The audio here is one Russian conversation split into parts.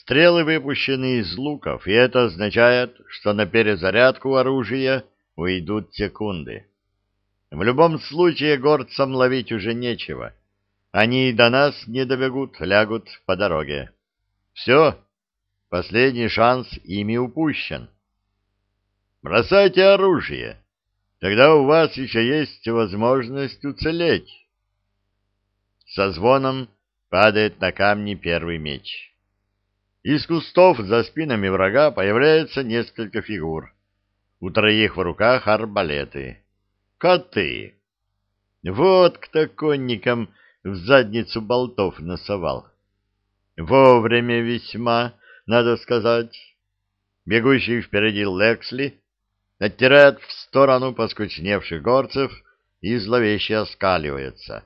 Стрелы выпущены из луков, и это означает, что на перезарядку оружия уйдут секунды. В любом случае горцам ловить уже нечего. Они и до нас не добегут, лягут по дороге. Все, последний шанс ими упущен. Бросайте оружие, тогда у вас еще есть возможность уцелеть. Со звоном падает на камни первый меч. Из кустов за спинами врага появляется несколько фигур. У троих в руках арбалеты. Коты! Вот кто конникам в задницу болтов носовал. Вовремя весьма, надо сказать. Бегущий впереди Лексли оттирает в сторону поскучневших горцев и зловеще оскаливается.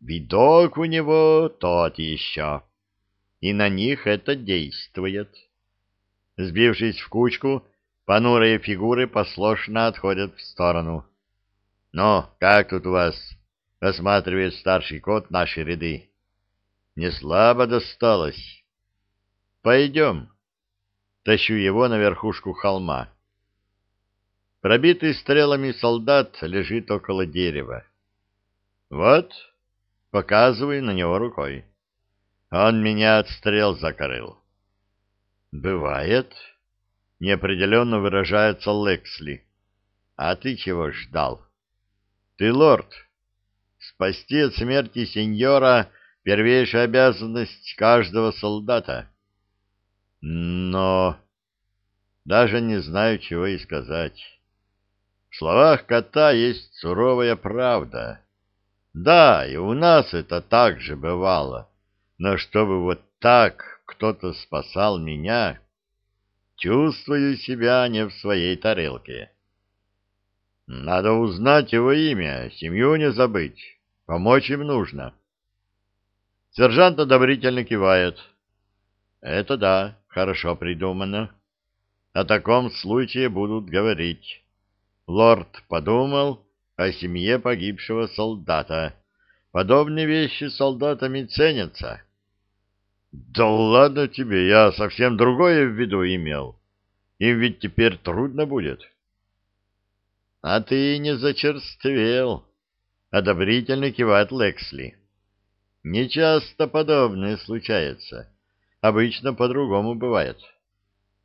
Видок у него тот еще, и на них это действует. Сбившись в кучку, понурые фигуры послушно отходят в сторону. — Ну, как тут у вас? — осматривает старший кот наши ряды. — Не слабо досталось. — Пойдем. Тащу его на верхушку холма. Пробитый стрелами солдат лежит около дерева. — Вот, Показываю на него рукой. Он меня от стрел закрыл. Бывает. Неопределенно выражается Лексли. А ты чего ждал? Ты лорд. Спасти от смерти сеньора — первейшая обязанность каждого солдата. Но... Даже не знаю, чего и сказать. В словах кота есть суровая правда. Да, и у нас это так же бывало. Но чтобы вот так кто-то спасал меня, чувствую себя не в своей тарелке. Надо узнать его имя, семью не забыть. Помочь им нужно. Сержант одобрительно кивает. Это да, хорошо придумано. О таком случае будут говорить. Лорд подумал о семье погибшего солдата. Подобные вещи солдатами ценятся. Да ладно тебе, я совсем другое в виду имел. Им ведь теперь трудно будет. А ты не зачерствел, одобрительно кивает Лексли. Нечасто подобное случается. Обычно по-другому бывает.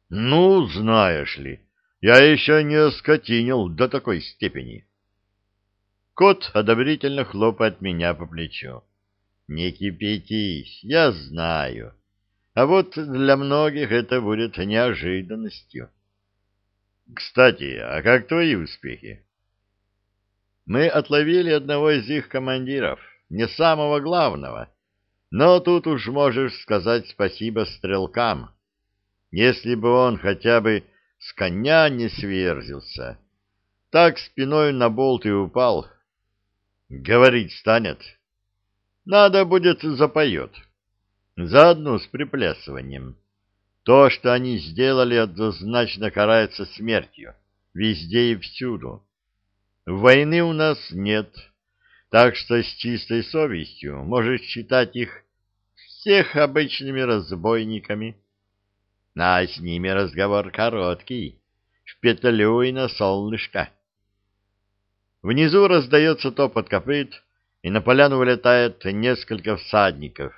Ну, знаешь ли, я еще не оскотинил до такой степени. Кот одобрительно хлопает меня по плечу. Не кипятись, я знаю. А вот для многих это будет неожиданностью. Кстати, а как твои успехи? Мы отловили одного из их командиров, не самого главного. Но тут уж можешь сказать спасибо стрелкам. Если бы он хотя бы с коня не сверзился, так спиной на болт и упал, Говорить станет. Надо будет запоет. Заодно с приплясыванием. То, что они сделали, однозначно карается смертью. Везде и всюду. Войны у нас нет, так что с чистой совестью можешь считать их всех обычными разбойниками. А с ними разговор короткий, в петлю и на солнышко. Внизу раздается топот копыт, и на поляну вылетает несколько всадников.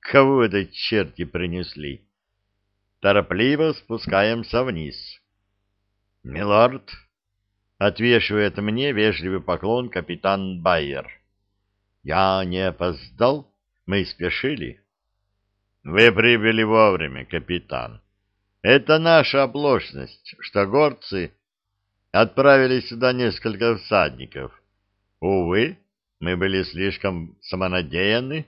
Кого это черти принесли? Торопливо спускаемся вниз. «Милорд!» — отвешивает мне вежливый поклон капитан Байер. «Я не опоздал? Мы спешили?» «Вы прибыли вовремя, капитан. Это наша оплошность, что горцы отправили сюда несколько всадников. Увы, мы были слишком самонадеянны.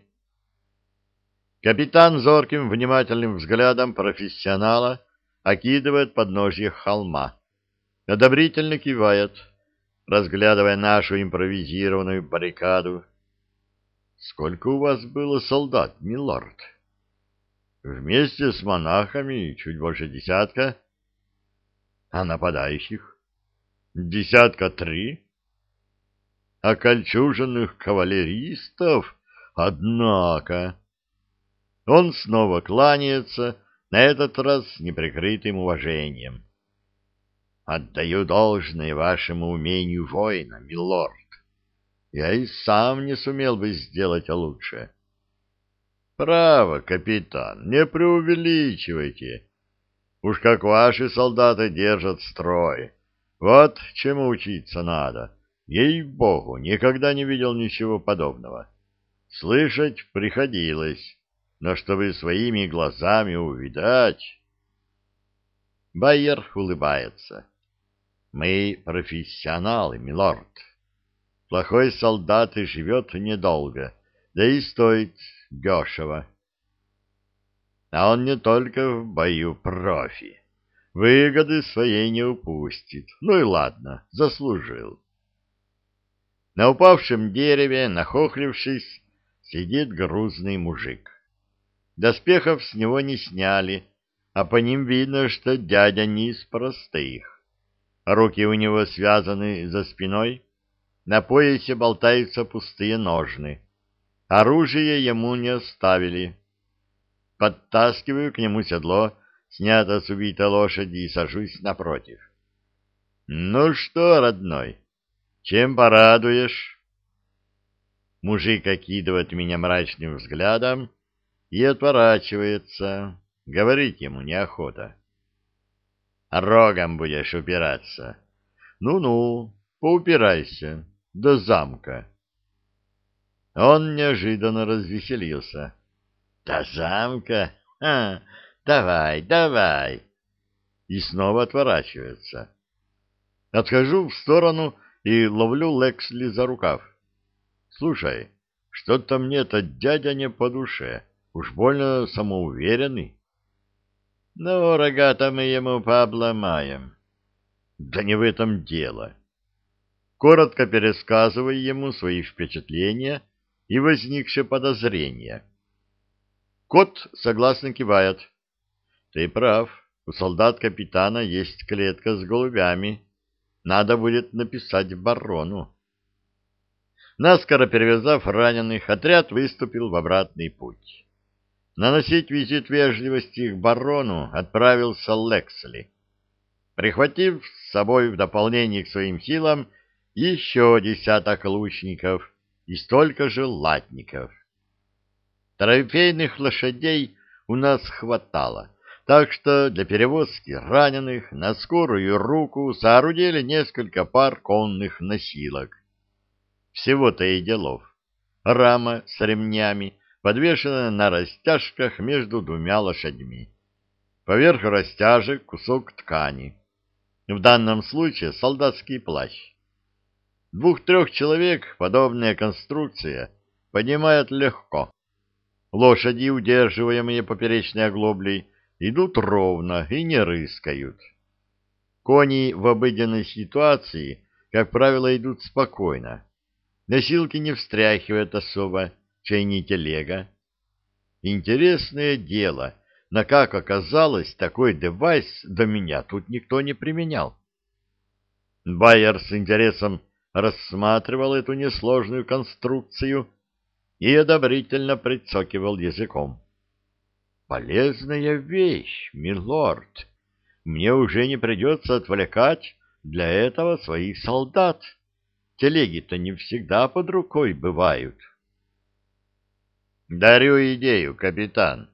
Капитан зорким внимательным взглядом профессионала окидывает подножье холма. Одобрительно кивает, разглядывая нашу импровизированную баррикаду. «Сколько у вас было солдат, милорд?» «Вместе с монахами чуть больше десятка». «А нападающих?» Десятка три? А кольчуженных кавалеристов? Однако... Он снова кланяется, на этот раз с неприкрытым уважением. «Отдаю должное вашему умению воина, милорд. Я и сам не сумел бы сделать лучше». «Право, капитан, не преувеличивайте. Уж как ваши солдаты держат строй. Вот чему учиться надо. Ей-богу, никогда не видел ничего подобного. Слышать приходилось, но чтобы своими глазами увидать... Байер улыбается. Мы профессионалы, милорд. Плохой солдат и живет недолго, да и стоит дешево. А он не только в бою профи. Выгоды своей не упустит. Ну и ладно, заслужил. На упавшем дереве, нахохлившись, сидит грузный мужик. Доспехов с него не сняли, а по ним видно, что дядя не из простых. Руки у него связаны за спиной, на поясе болтаются пустые ножны. Оружие ему не оставили. Подтаскиваю к нему седло, снято с убитой лошади, и сажусь напротив. — Ну что, родной, чем порадуешь? Мужик окидывает меня мрачным взглядом и отворачивается. Говорить ему неохота. Рогом будешь упираться. Ну-ну, поупирайся до замка. Он неожиданно развеселился. До замка? А, давай, давай. И снова отворачивается. Отхожу в сторону и ловлю Лексли за рукав. Слушай, что-то мне этот дядя не по душе. Уж больно самоуверенный. Ну, рога-то мы ему пообломаем. Да не в этом дело. Коротко пересказывай ему свои впечатления и возникшие подозрения. Кот согласно кивает. Ты прав, у солдат капитана есть клетка с голубями. Надо будет написать барону. Наскоро перевязав раненых, отряд выступил в обратный путь. Наносить визит вежливости к барону отправился Лексли, прихватив с собой в дополнение к своим силам еще десяток лучников и столько же латников. Трофейных лошадей у нас хватало, так что для перевозки раненых на скорую руку соорудили несколько пар конных носилок. Всего-то и делов. Рама с ремнями, подвешенная на растяжках между двумя лошадьми. Поверх растяжек кусок ткани. В данном случае солдатский плащ. Двух-трех человек подобная конструкция поднимает легко. Лошади, удерживаемые поперечной оглоблей, идут ровно и не рыскают. Кони в обыденной ситуации, как правило, идут спокойно. Носилки не встряхивают особо, чай не телега. Интересное дело, на как оказалось, такой девайс до меня тут никто не применял. Байер с интересом рассматривал эту несложную конструкцию и одобрительно прицокивал языком. Полезная вещь, милорд. Мне уже не придется отвлекать для этого своих солдат. Телеги-то не всегда под рукой бывают. Дарю идею, капитан.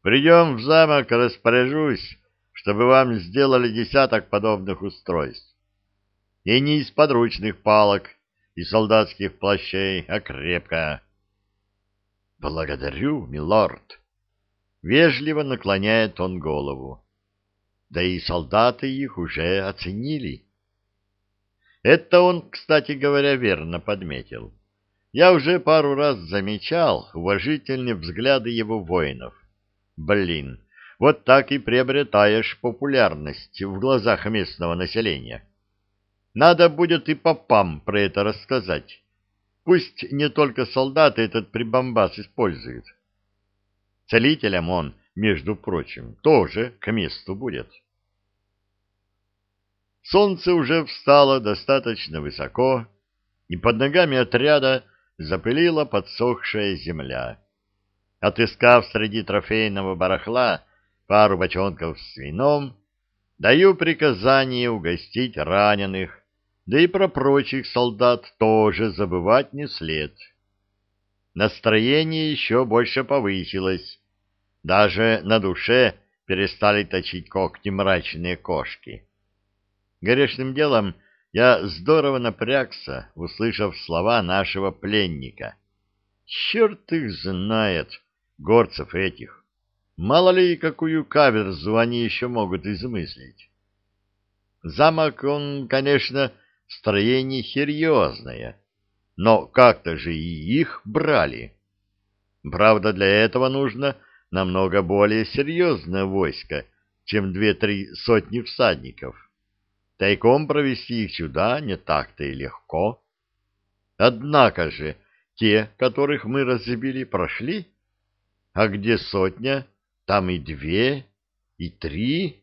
Придем в замок, распоряжусь, чтобы вам сделали десяток подобных устройств. И не из подручных палок и солдатских плащей, а крепко. Благодарю, милорд. Вежливо наклоняет он голову. Да и солдаты их уже оценили. Это он, кстати говоря, верно подметил. Я уже пару раз замечал уважительные взгляды его воинов. Блин, вот так и приобретаешь популярность в глазах местного населения. Надо будет и попам про это рассказать. Пусть не только солдаты этот прибамбас используют. Целителям он, между прочим, тоже к месту будет. Солнце уже встало достаточно высоко, и под ногами отряда запылила подсохшая земля. Отыскав среди трофейного барахла пару бочонков с вином, даю приказание угостить раненых, да и про прочих солдат тоже забывать не след. Настроение еще больше повысилось. Даже на душе перестали точить когти мрачные кошки. Грешным делом я здорово напрягся, услышав слова нашего пленника. Черт их знает, горцев этих. Мало ли, какую каверзу они еще могут измыслить. Замок, он, конечно, строение серьезное, но как-то же и их брали. Правда, для этого нужно намного более серьезное войско, чем две-три сотни всадников. Тайком провести их сюда не так-то и легко. Однако же те, которых мы разбили, прошли. А где сотня, там и две, и три.